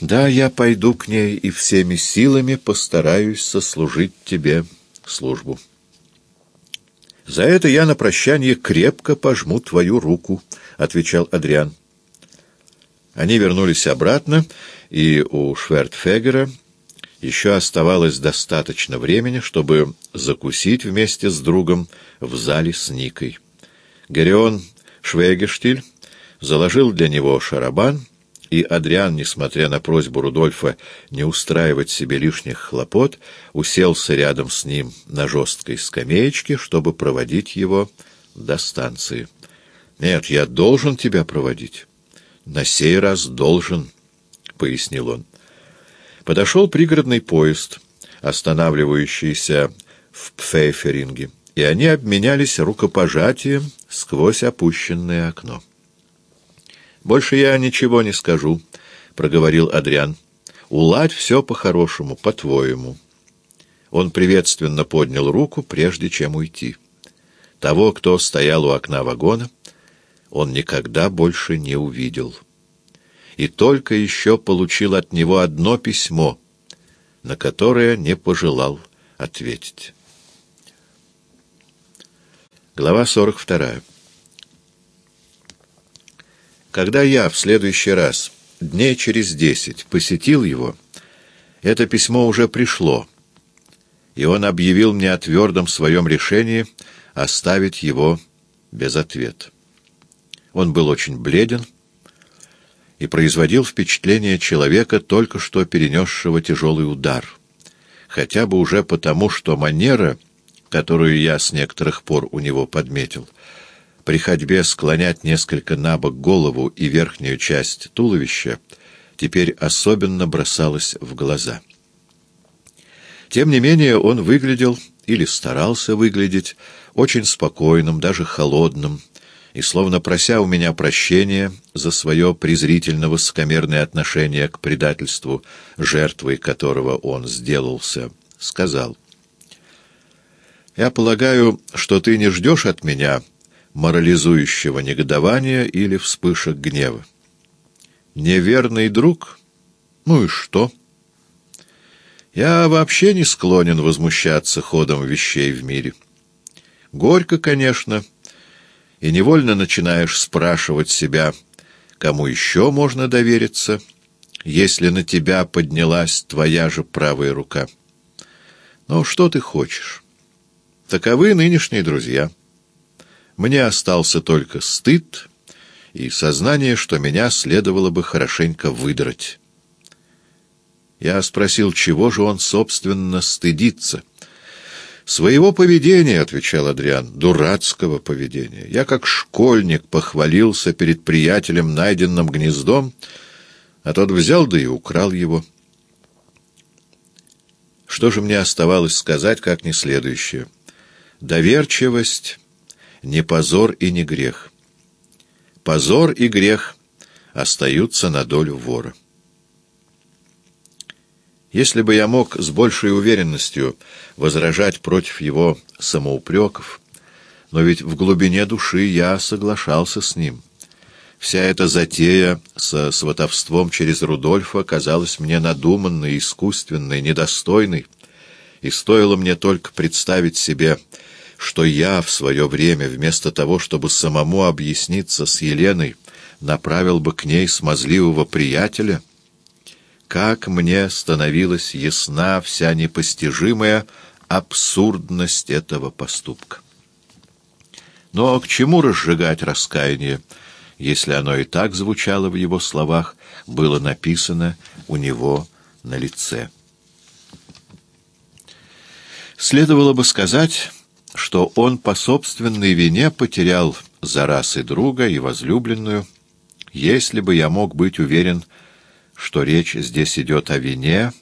Да, я пойду к ней и всеми силами постараюсь сослужить тебе службу. За это я на прощание крепко пожму твою руку, — отвечал Адриан. Они вернулись обратно, и у Швертфегера еще оставалось достаточно времени, чтобы закусить вместе с другом в зале с Никой. Герион Швегештиль заложил для него шарабан, и Адриан, несмотря на просьбу Рудольфа не устраивать себе лишних хлопот, уселся рядом с ним на жесткой скамеечке, чтобы проводить его до станции. «Нет, я должен тебя проводить. На сей раз должен», — пояснил он. Подошел пригородный поезд, останавливающийся в Пфейферинге, и они обменялись рукопожатием сквозь опущенное окно. «Больше я ничего не скажу», — проговорил Адриан. «Уладь все по-хорошему, по-твоему». Он приветственно поднял руку, прежде чем уйти. Того, кто стоял у окна вагона, он никогда больше не увидел. И только еще получил от него одно письмо, на которое не пожелал ответить. Глава сорок вторая. Когда я в следующий раз, дней через десять, посетил его, это письмо уже пришло, и он объявил мне о твердом своем решении оставить его без ответа. Он был очень бледен и производил впечатление человека, только что перенесшего тяжелый удар, хотя бы уже потому, что манера, которую я с некоторых пор у него подметил — при ходьбе склонять несколько на бок голову и верхнюю часть туловища теперь особенно бросалось в глаза. Тем не менее он выглядел, или старался выглядеть, очень спокойным, даже холодным, и, словно прося у меня прощения за свое презрительно-высокомерное отношение к предательству, жертвой которого он сделался, сказал, «Я полагаю, что ты не ждешь от меня морализующего негодования или вспышек гнева. Неверный друг? Ну и что? Я вообще не склонен возмущаться ходом вещей в мире. Горько, конечно, и невольно начинаешь спрашивать себя, кому еще можно довериться, если на тебя поднялась твоя же правая рука. Но что ты хочешь? Таковы нынешние друзья. Мне остался только стыд и сознание, что меня следовало бы хорошенько выдрать. Я спросил, чего же он, собственно, стыдится. «Своего поведения», — отвечал Адриан, — «дурацкого поведения. Я, как школьник, похвалился перед приятелем найденным гнездом, а тот взял да и украл его». Что же мне оставалось сказать, как не следующее? Доверчивость не позор и не грех. Позор и грех остаются на долю вора. Если бы я мог с большей уверенностью возражать против его самоупреков, но ведь в глубине души я соглашался с ним. Вся эта затея со сватовством через Рудольфа казалась мне надуманной, искусственной, недостойной, и стоило мне только представить себе что я в свое время, вместо того, чтобы самому объясниться с Еленой, направил бы к ней смазливого приятеля, как мне становилась ясна вся непостижимая абсурдность этого поступка. Но к чему разжигать раскаяние, если оно и так звучало в его словах, было написано у него на лице? Следовало бы сказать что он по собственной вине потерял за раз и друга, и возлюбленную, если бы я мог быть уверен, что речь здесь идет о вине,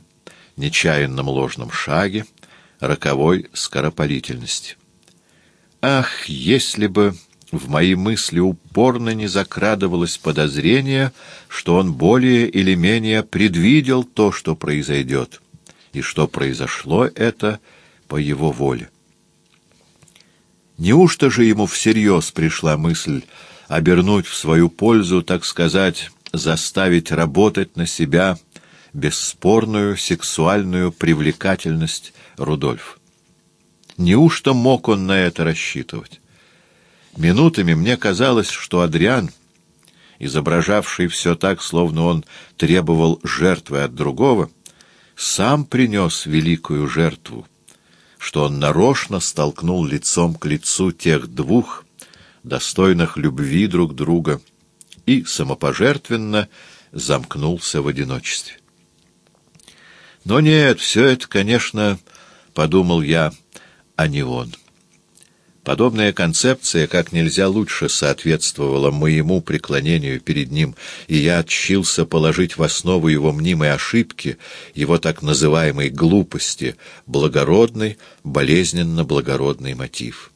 нечаянном ложном шаге, роковой скоропалительности. Ах, если бы в мои мысли упорно не закрадывалось подозрение, что он более или менее предвидел то, что произойдет, и что произошло это по его воле. Неужто же ему всерьез пришла мысль обернуть в свою пользу, так сказать, заставить работать на себя бесспорную сексуальную привлекательность Рудольф. Неужто мог он на это рассчитывать? Минутами мне казалось, что Адриан, изображавший все так, словно он требовал жертвы от другого, сам принес великую жертву, что он нарочно столкнул лицом к лицу тех двух, достойных любви друг друга, и самопожертвенно замкнулся в одиночестве. Но нет, все это, конечно, подумал я, а не он. Подобная концепция как нельзя лучше соответствовала моему преклонению перед ним, и я отчился положить в основу его мнимой ошибки, его так называемой глупости, благородный, болезненно благородный мотив.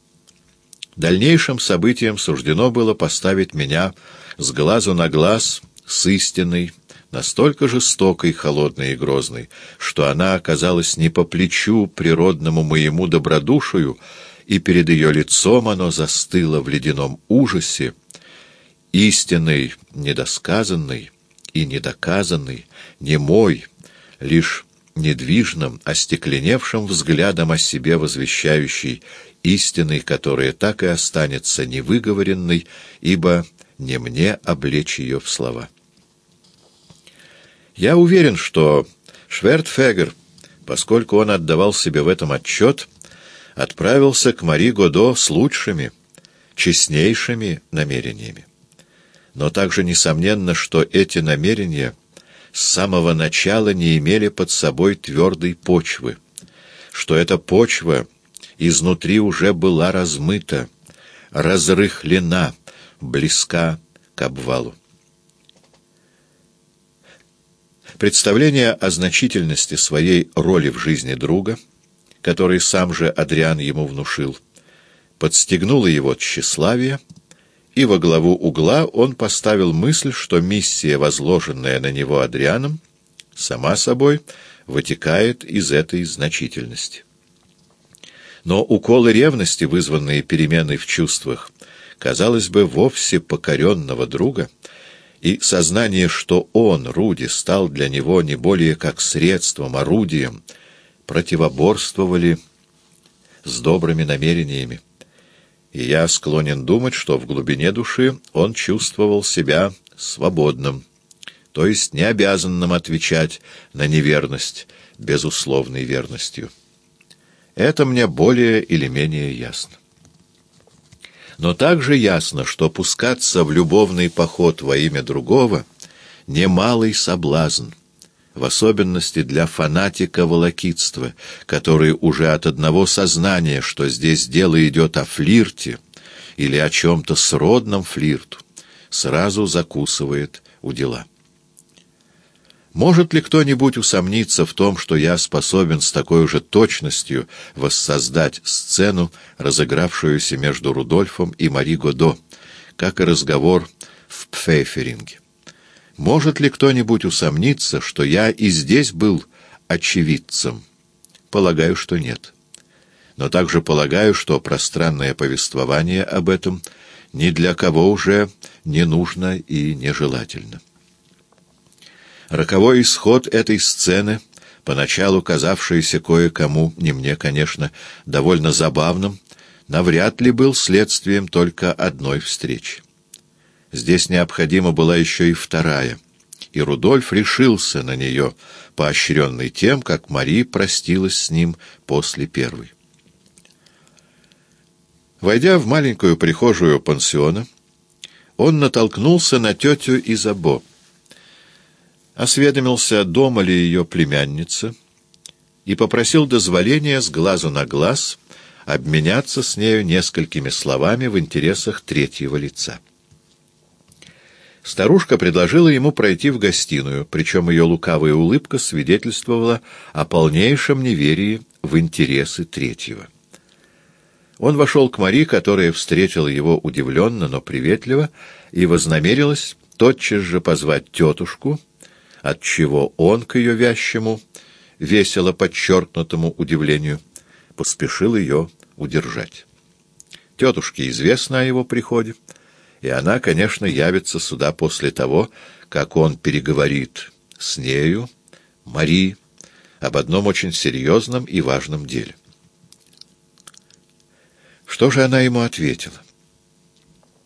Дальнейшим событием суждено было поставить меня с глазу на глаз с истиной, настолько жестокой, холодной и грозной, что она оказалась не по плечу природному моему добродушию, и перед ее лицом оно застыло в ледяном ужасе, истинный, недосказанный и недоказанный, не мой, лишь недвижным, остекленевшим взглядом о себе возвещающий истиной, которая так и останется невыговоренной, ибо не мне облечь ее в слова. Я уверен, что Швертфегер, поскольку он отдавал себе в этом отчет, отправился к Мари Годо с лучшими, честнейшими намерениями. Но также несомненно, что эти намерения с самого начала не имели под собой твердой почвы, что эта почва изнутри уже была размыта, разрыхлена, близка к обвалу. Представление о значительности своей роли в жизни друга, который сам же Адриан ему внушил, подстегнуло его тщеславие, и во главу угла он поставил мысль, что миссия, возложенная на него Адрианом, сама собой вытекает из этой значительности. Но уколы ревности, вызванные переменой в чувствах, казалось бы, вовсе покоренного друга — и сознание, что он, Руди, стал для него не более как средством, орудием, противоборствовали с добрыми намерениями. И я склонен думать, что в глубине души он чувствовал себя свободным, то есть не обязанным отвечать на неверность безусловной верностью. Это мне более или менее ясно. Но также ясно, что пускаться в любовный поход во имя другого — немалый соблазн, в особенности для фанатика волокитства, который уже от одного сознания, что здесь дело идет о флирте или о чем-то сродном флирту, сразу закусывает у дела. Может ли кто-нибудь усомниться в том, что я способен с такой же точностью воссоздать сцену, разыгравшуюся между Рудольфом и Мари Годо, как и разговор в Пфейферинге? Может ли кто-нибудь усомниться, что я и здесь был очевидцем? Полагаю, что нет. Но также полагаю, что пространное повествование об этом ни для кого уже не нужно и нежелательно. Роковой исход этой сцены, поначалу казавшийся кое-кому, не мне, конечно, довольно забавным, навряд ли был следствием только одной встречи. Здесь необходима была еще и вторая, и Рудольф решился на нее, поощренный тем, как Мари простилась с ним после первой. Войдя в маленькую прихожую пансиона, он натолкнулся на тетю Изабо, осведомился, дома ли ее племянница, и попросил дозволения с глазу на глаз обменяться с нею несколькими словами в интересах третьего лица. Старушка предложила ему пройти в гостиную, причем ее лукавая улыбка свидетельствовала о полнейшем неверии в интересы третьего. Он вошел к Мари, которая встретила его удивленно, но приветливо, и вознамерилась тотчас же позвать тетушку, отчего он к ее вязчему, весело подчеркнутому удивлению, поспешил ее удержать. Тетушке известно о его приходе, и она, конечно, явится сюда после того, как он переговорит с нею, Мари об одном очень серьезном и важном деле. Что же она ему ответила?